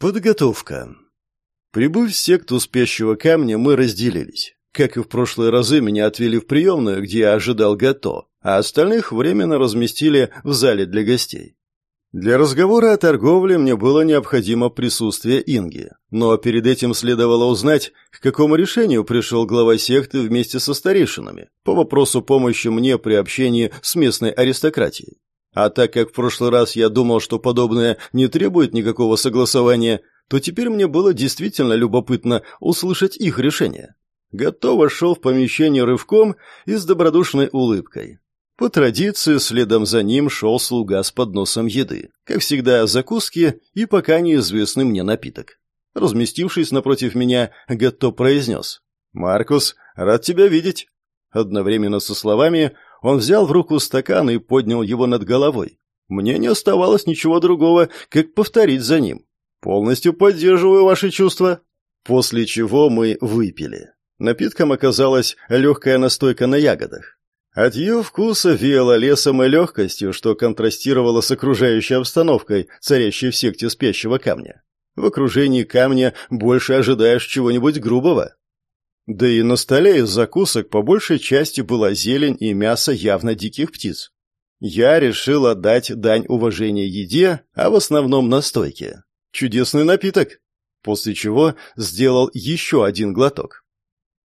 Подготовка. Прибыв в секту спящего камня, мы разделились. Как и в прошлые разы, меня отвели в приемную, где я ожидал Гато, а остальных временно разместили в зале для гостей. Для разговора о торговле мне было необходимо присутствие Инги, но перед этим следовало узнать, к какому решению пришел глава секты вместе со старейшинами по вопросу помощи мне при общении с местной аристократией. А так как в прошлый раз я думал, что подобное не требует никакого согласования, то теперь мне было действительно любопытно услышать их решение. Готов шел в помещение рывком и с добродушной улыбкой. По традиции, следом за ним шел слуга с подносом еды. Как всегда, закуски и пока неизвестный мне напиток. Разместившись напротив меня, Гатто произнес. «Маркус, рад тебя видеть». Одновременно со словами он взял в руку стакан и поднял его над головой. Мне не оставалось ничего другого, как повторить за ним. Полностью поддерживаю ваши чувства. После чего мы выпили. Напитком оказалась легкая настойка на ягодах. От ее вкуса веяло лесом и легкостью, что контрастировало с окружающей обстановкой, царящей в секте спящего камня. В окружении камня больше ожидаешь чего-нибудь грубого. Да и на столе из закусок по большей части была зелень и мясо явно диких птиц. Я решил отдать дань уважения еде, а в основном настойке. Чудесный напиток. После чего сделал еще один глоток.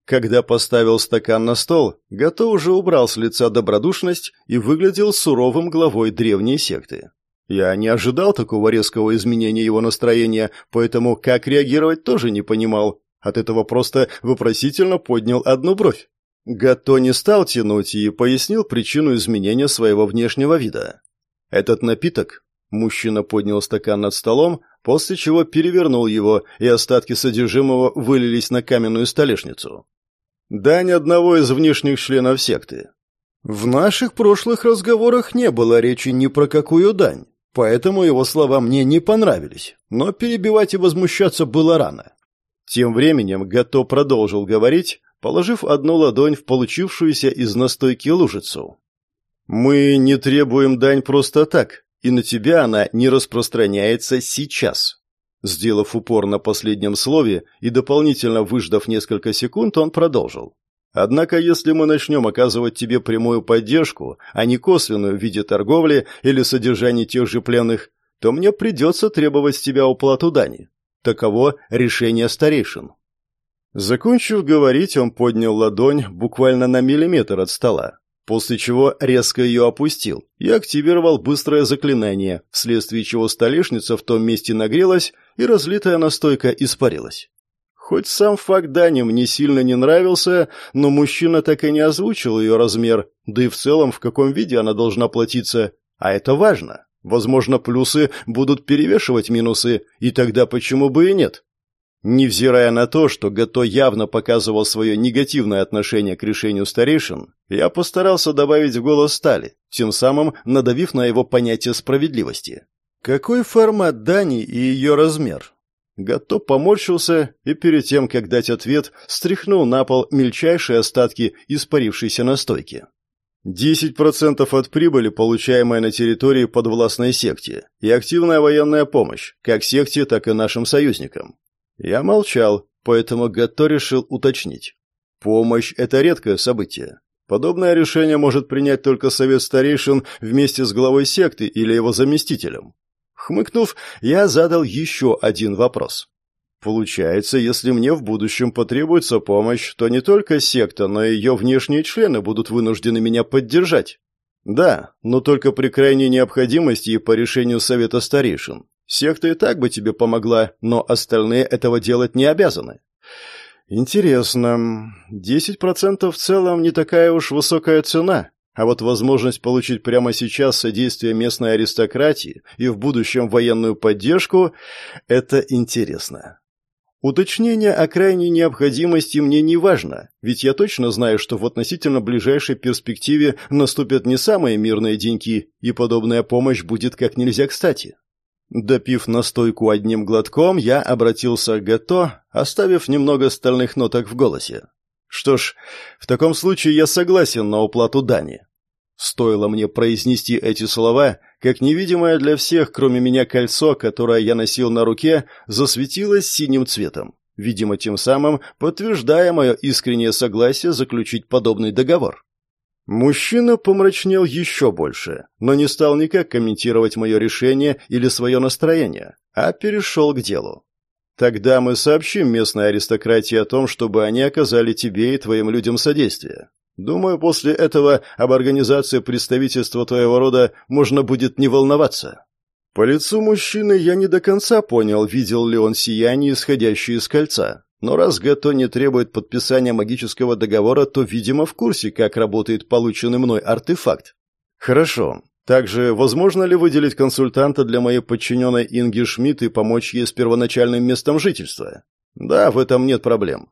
Когда поставил стакан на стол, Гато уже убрал с лица добродушность и выглядел суровым главой древней секты. Я не ожидал такого резкого изменения его настроения, поэтому как реагировать тоже не понимал, от этого просто вопросительно поднял одну бровь. Гатто не стал тянуть и пояснил причину изменения своего внешнего вида. Этот напиток... Мужчина поднял стакан над столом, после чего перевернул его, и остатки содержимого вылились на каменную столешницу. Дань одного из внешних членов секты. В наших прошлых разговорах не было речи ни про какую дань, поэтому его слова мне не понравились, но перебивать и возмущаться было рано. Тем временем Гато продолжил говорить, положив одну ладонь в получившуюся из настойки лужицу. «Мы не требуем дань просто так, и на тебя она не распространяется сейчас». Сделав упор на последнем слове и дополнительно выждав несколько секунд, он продолжил. Однако, если мы начнем оказывать тебе прямую поддержку, а не косвенную в виде торговли или содержания тех же пленных, то мне придется требовать с тебя уплату дани. Таково решение старейшин. Закончив говорить, он поднял ладонь буквально на миллиметр от стола, после чего резко ее опустил и активировал быстрое заклинание, вследствие чего столешница в том месте нагрелась и разлитая настойка испарилась. Хоть сам факт Дани мне сильно не нравился, но мужчина так и не озвучил ее размер, да и в целом в каком виде она должна платиться, а это важно. Возможно, плюсы будут перевешивать минусы, и тогда почему бы и нет? Невзирая на то, что Гато явно показывал свое негативное отношение к решению старейшин, я постарался добавить в голос стали, тем самым надавив на его понятие справедливости. Какой формат Дани и ее размер? Гато поморщился и перед тем, как дать ответ, стряхнул на пол мельчайшие остатки испарившейся настойки. 10% от прибыли, получаемой на территории подвластной секте, и активная военная помощь, как секте, так и нашим союзникам. Я молчал, поэтому Гатто решил уточнить. Помощь – это редкое событие. Подобное решение может принять только совет старейшин вместе с главой секты или его заместителем. Хмыкнув, я задал еще один вопрос. Получается, если мне в будущем потребуется помощь, то не только секта, но и ее внешние члены будут вынуждены меня поддержать. Да, но только при крайней необходимости и по решению совета старейшин. Секта и так бы тебе помогла, но остальные этого делать не обязаны. Интересно. 10% в целом не такая уж высокая цена. А вот возможность получить прямо сейчас содействие местной аристократии и в будущем военную поддержку – это интересно. Уточнение о крайней необходимости мне не важно, ведь я точно знаю, что в относительно ближайшей перспективе наступят не самые мирные деньки, и подобная помощь будет как нельзя кстати. Допив настойку одним глотком, я обратился к Гато, оставив немного стальных ноток в голосе. Что ж, в таком случае я согласен на уплату дани. Стоило мне произнести эти слова, как невидимое для всех, кроме меня, кольцо, которое я носил на руке, засветилось синим цветом, видимо, тем самым подтверждая мое искреннее согласие заключить подобный договор. Мужчина помрачнел еще больше, но не стал никак комментировать мое решение или свое настроение, а перешел к делу. Тогда мы сообщим местной аристократии о том, чтобы они оказали тебе и твоим людям содействие. Думаю, после этого об организации представительства твоего рода можно будет не волноваться. По лицу мужчины я не до конца понял, видел ли он сияние, исходящее из кольца. Но раз Гато не требует подписания магического договора, то, видимо, в курсе, как работает полученный мной артефакт. Хорошо. Также, возможно ли выделить консультанта для моей подчиненной Инги Шмидт и помочь ей с первоначальным местом жительства? Да, в этом нет проблем.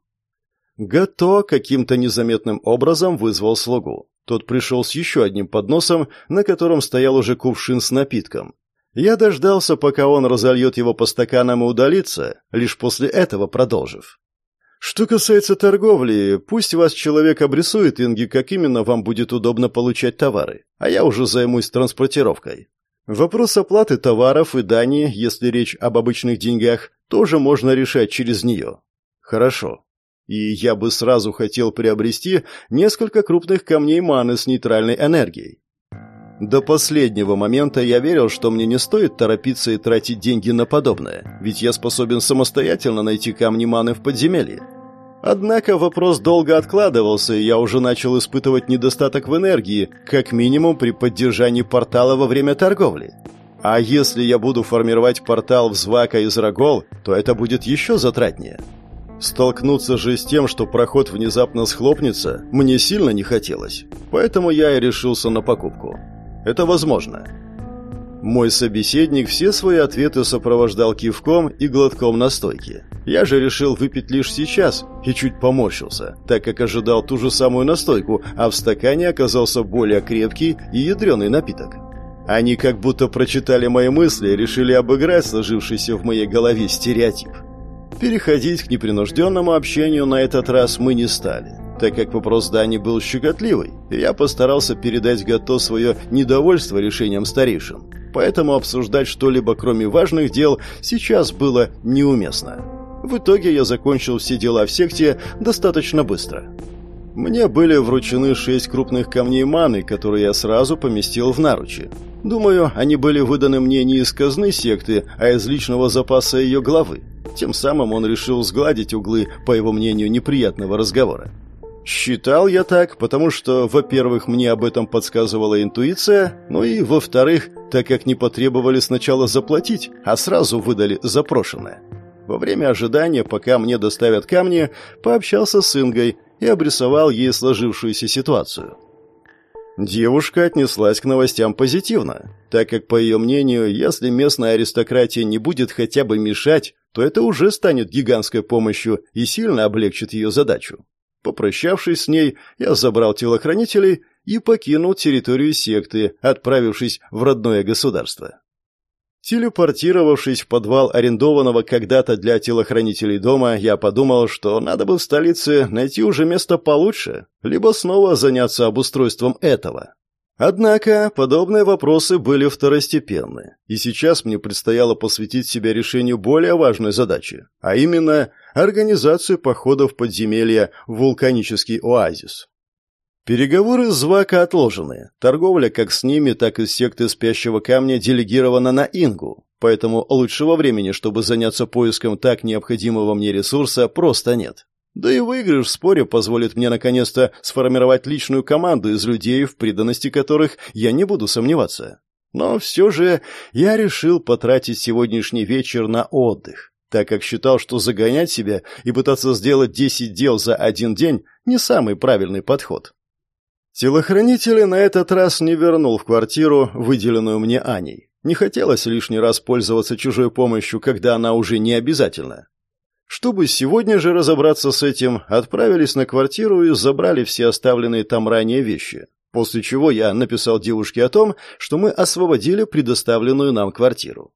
Гато каким-то незаметным образом вызвал слугу. Тот пришел с еще одним подносом, на котором стоял уже кувшин с напитком. Я дождался, пока он разольет его по стаканам и удалится, лишь после этого продолжив. Что касается торговли, пусть вас человек обрисует, Инги, как именно вам будет удобно получать товары, а я уже займусь транспортировкой. Вопрос оплаты товаров и дани, если речь об обычных деньгах, тоже можно решать через нее. Хорошо. И я бы сразу хотел приобрести несколько крупных камней маны с нейтральной энергией. До последнего момента я верил, что мне не стоит торопиться и тратить деньги на подобное, ведь я способен самостоятельно найти камни маны в подземелье. Однако вопрос долго откладывался, и я уже начал испытывать недостаток в энергии, как минимум при поддержании портала во время торговли. А если я буду формировать портал в Звака из Рогол, то это будет еще затратнее. Столкнуться же с тем, что проход внезапно схлопнется, мне сильно не хотелось. Поэтому я и решился на покупку. Это возможно. Мой собеседник все свои ответы сопровождал кивком и глотком настойки. Я же решил выпить лишь сейчас и чуть поморщился, так как ожидал ту же самую настойку, а в стакане оказался более крепкий и ядреный напиток. Они как будто прочитали мои мысли и решили обыграть сложившийся в моей голове стереотип. Переходить к непринужденному общению на этот раз мы не стали так как вопрос Дани был щекотливый, и я постарался передать Гато свое недовольство решением старейшин. Поэтому обсуждать что-либо кроме важных дел сейчас было неуместно. В итоге я закончил все дела в секте достаточно быстро. Мне были вручены шесть крупных камней маны, которые я сразу поместил в наручи. Думаю, они были выданы мне не из казны секты, а из личного запаса ее главы. Тем самым он решил сгладить углы, по его мнению, неприятного разговора. Считал я так, потому что, во-первых, мне об этом подсказывала интуиция, ну и, во-вторых, так как не потребовали сначала заплатить, а сразу выдали запрошенное. Во время ожидания, пока мне доставят камни, пообщался с Ингой и обрисовал ей сложившуюся ситуацию. Девушка отнеслась к новостям позитивно, так как, по ее мнению, если местная аристократия не будет хотя бы мешать, то это уже станет гигантской помощью и сильно облегчит ее задачу. Попрощавшись с ней, я забрал телохранителей и покинул территорию секты, отправившись в родное государство. Телепортировавшись в подвал арендованного когда-то для телохранителей дома, я подумал, что надо бы в столице найти уже место получше, либо снова заняться обустройством этого. Однако подобные вопросы были второстепенны, и сейчас мне предстояло посвятить себя решению более важной задачи, а именно организацию походов в подземелья в вулканический оазис. Переговоры с Звака отложены. Торговля как с ними, так и с секты спящего камня делегирована на Ингу, поэтому лучшего времени, чтобы заняться поиском так необходимого мне ресурса, просто нет. Да и выигрыш в споре позволит мне наконец-то сформировать личную команду из людей, в преданности которых я не буду сомневаться. Но все же я решил потратить сегодняшний вечер на отдых, так как считал, что загонять себя и пытаться сделать 10 дел за один день не самый правильный подход. Телохранителя на этот раз не вернул в квартиру, выделенную мне Аней. Не хотелось лишний раз пользоваться чужой помощью, когда она уже не обязательна. Чтобы сегодня же разобраться с этим, отправились на квартиру и забрали все оставленные там ранее вещи. После чего я написал девушке о том, что мы освободили предоставленную нам квартиру.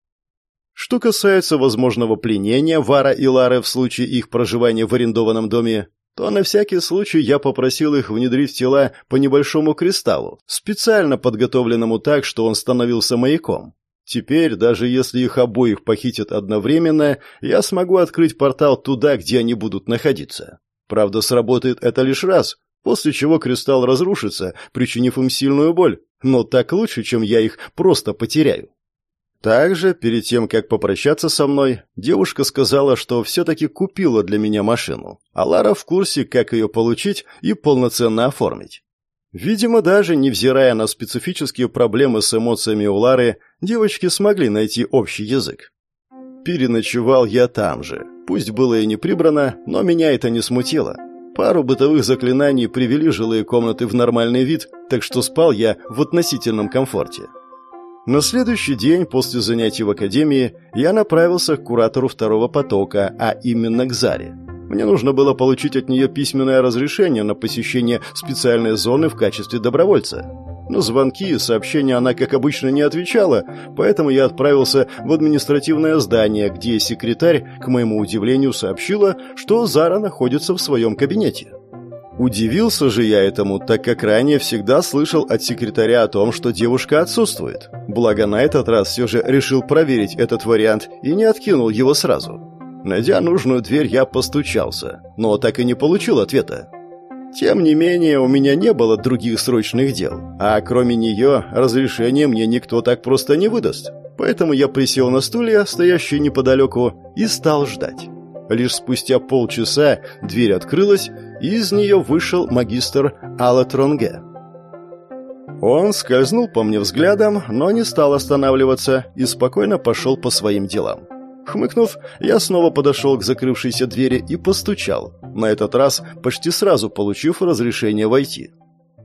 Что касается возможного пленения Вара и Лары в случае их проживания в арендованном доме, то на всякий случай я попросил их внедрить в тела по небольшому кристаллу, специально подготовленному так, что он становился маяком. Теперь, даже если их обоих похитят одновременно, я смогу открыть портал туда, где они будут находиться. Правда, сработает это лишь раз, после чего кристалл разрушится, причинив им сильную боль, но так лучше, чем я их просто потеряю. Также, перед тем, как попрощаться со мной, девушка сказала, что все-таки купила для меня машину, а Лара в курсе, как ее получить и полноценно оформить. Видимо, даже невзирая на специфические проблемы с эмоциями у Лары, девочки смогли найти общий язык. Переночевал я там же. Пусть было и не прибрано, но меня это не смутило. Пару бытовых заклинаний привели жилые комнаты в нормальный вид, так что спал я в относительном комфорте. На следующий день после занятий в академии я направился к куратору второго потока, а именно к Заре. Мне нужно было получить от нее письменное разрешение на посещение специальной зоны в качестве добровольца. На звонки и сообщения она, как обычно, не отвечала, поэтому я отправился в административное здание, где секретарь, к моему удивлению, сообщила, что Зара находится в своем кабинете. Удивился же я этому, так как ранее всегда слышал от секретаря о том, что девушка отсутствует. Благо на этот раз все же решил проверить этот вариант и не откинул его сразу. Найдя нужную дверь, я постучался, но так и не получил ответа. Тем не менее, у меня не было других срочных дел, а кроме нее разрешение мне никто так просто не выдаст. Поэтому я присел на стулья, стоящие неподалеку, и стал ждать. Лишь спустя полчаса дверь открылась, и из нее вышел магистр Алатронге. Он скользнул по мне взглядом, но не стал останавливаться и спокойно пошел по своим делам. Хмыкнув, я снова подошел к закрывшейся двери и постучал, на этот раз почти сразу получив разрешение войти.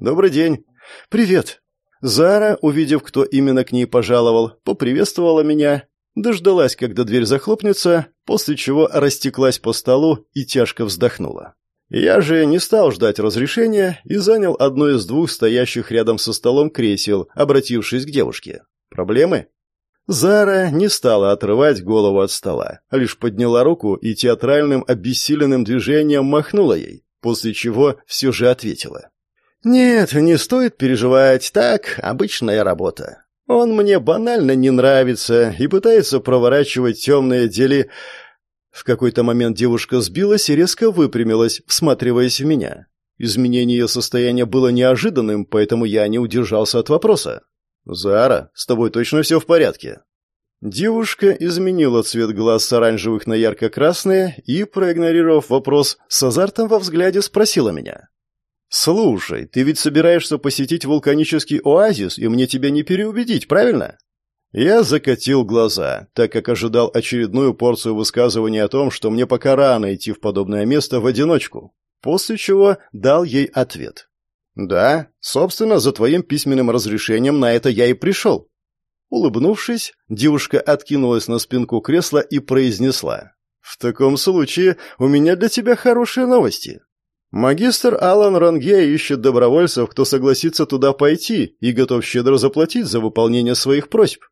«Добрый день!» «Привет!» Зара, увидев, кто именно к ней пожаловал, поприветствовала меня Дождалась, когда дверь захлопнется, после чего растеклась по столу и тяжко вздохнула. Я же не стал ждать разрешения и занял одно из двух стоящих рядом со столом кресел, обратившись к девушке. «Проблемы?» Зара не стала отрывать голову от стола, лишь подняла руку и театральным обессиленным движением махнула ей, после чего все же ответила. «Нет, не стоит переживать, так, обычная работа. Он мне банально не нравится и пытается проворачивать темные дели. В какой-то момент девушка сбилась и резко выпрямилась, всматриваясь в меня. Изменение ее состояния было неожиданным, поэтому я не удержался от вопроса. «Зара, с тобой точно все в порядке?» Девушка изменила цвет глаз с оранжевых на ярко-красные и, проигнорировав вопрос, с азартом во взгляде спросила меня. «Слушай, ты ведь собираешься посетить вулканический оазис, и мне тебя не переубедить, правильно?» Я закатил глаза, так как ожидал очередную порцию высказывания о том, что мне пока рано идти в подобное место в одиночку, после чего дал ей ответ. «Да, собственно, за твоим письменным разрешением на это я и пришел». Улыбнувшись, девушка откинулась на спинку кресла и произнесла. «В таком случае у меня для тебя хорошие новости. Магистр Алан Ранге ищет добровольцев, кто согласится туда пойти и готов щедро заплатить за выполнение своих просьб.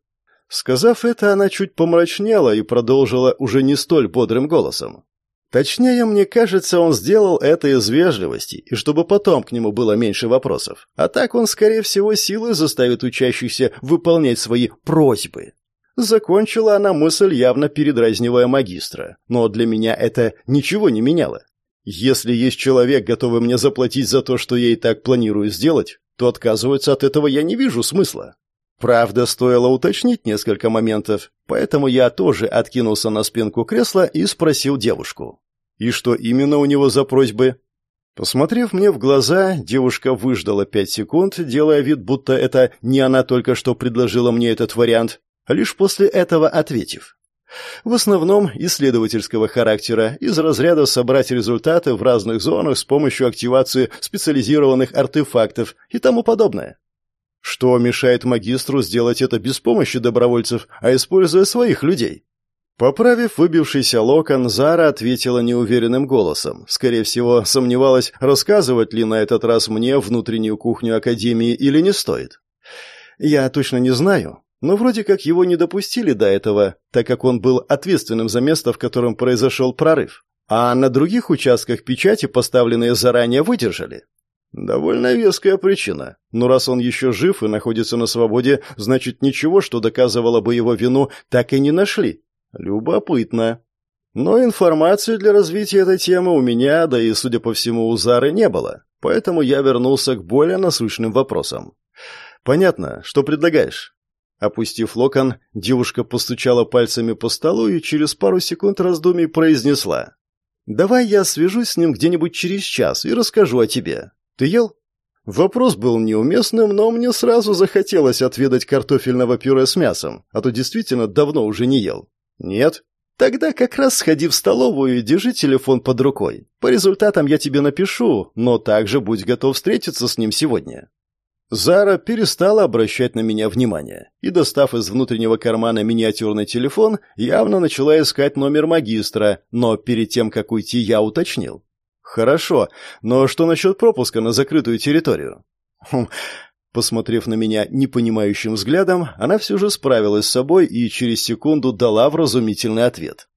Сказав это, она чуть помрачнела и продолжила уже не столь бодрым голосом. Точнее, мне кажется, он сделал это из вежливости, и чтобы потом к нему было меньше вопросов. А так он, скорее всего, силой заставит учащихся выполнять свои просьбы. Закончила она мысль, явно передразнивая магистра. Но для меня это ничего не меняло. Если есть человек, готовый мне заплатить за то, что я и так планирую сделать, то отказываться от этого я не вижу смысла. Правда, стоило уточнить несколько моментов, поэтому я тоже откинулся на спинку кресла и спросил девушку. И что именно у него за просьбы? Посмотрев мне в глаза, девушка выждала пять секунд, делая вид, будто это не она только что предложила мне этот вариант, а лишь после этого ответив. В основном исследовательского характера, из разряда собрать результаты в разных зонах с помощью активации специализированных артефактов и тому подобное. Что мешает магистру сделать это без помощи добровольцев, а используя своих людей? Поправив выбившийся локон, Зара ответила неуверенным голосом. Скорее всего, сомневалась, рассказывать ли на этот раз мне внутреннюю кухню Академии или не стоит. «Я точно не знаю, но вроде как его не допустили до этого, так как он был ответственным за место, в котором произошел прорыв. А на других участках печати, поставленные заранее, выдержали. Довольно веская причина. Но раз он еще жив и находится на свободе, значит ничего, что доказывало бы его вину, так и не нашли. Любопытно. Но информации для развития этой темы у меня, да и, судя по всему, у Зары не было. Поэтому я вернулся к более насущным вопросам. Понятно, что предлагаешь? Опустив локон, девушка постучала пальцами по столу и через пару секунд раздумий произнесла. «Давай я свяжусь с ним где-нибудь через час и расскажу о тебе. Ты ел?» Вопрос был неуместным, но мне сразу захотелось отведать картофельного пюре с мясом, а то действительно давно уже не ел. «Нет?» «Тогда как раз сходи в столовую и держи телефон под рукой. По результатам я тебе напишу, но также будь готов встретиться с ним сегодня. Зара перестала обращать на меня внимание и, достав из внутреннего кармана миниатюрный телефон, явно начала искать номер магистра, но перед тем, как уйти, я уточнил. «Хорошо, но что насчет пропуска на закрытую территорию?» хм. Посмотрев на меня непонимающим взглядом, она все же справилась с собой и через секунду дала вразумительный ответ.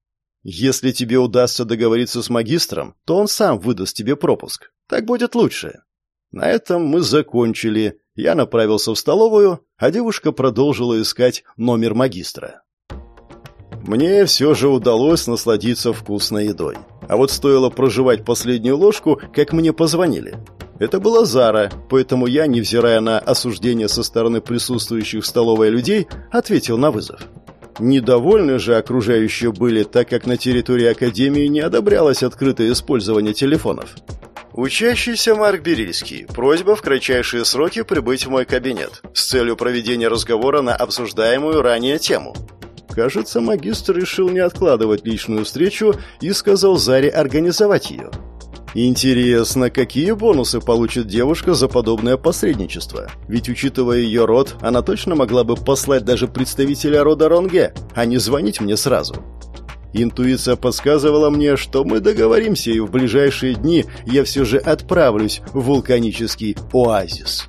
«Если тебе удастся договориться с магистром, то он сам выдаст тебе пропуск. Так будет лучше». На этом мы закончили, я направился в столовую, а девушка продолжила искать номер магистра. Мне все же удалось насладиться вкусной едой. А вот стоило проживать последнюю ложку, как мне позвонили. Это была Зара, поэтому я, невзирая на осуждение со стороны присутствующих в столовой людей, ответил на вызов. Недовольны же окружающие были, так как на территории Академии не одобрялось открытое использование телефонов. Учащийся Марк Берильский. Просьба в кратчайшие сроки прибыть в мой кабинет с целью проведения разговора на обсуждаемую ранее тему. Кажется, магистр решил не откладывать личную встречу и сказал Заре организовать ее. Интересно, какие бонусы получит девушка за подобное посредничество? Ведь, учитывая ее род, она точно могла бы послать даже представителя рода Ронге, а не звонить мне сразу. Интуиция подсказывала мне, что мы договоримся, и в ближайшие дни я все же отправлюсь в вулканический оазис.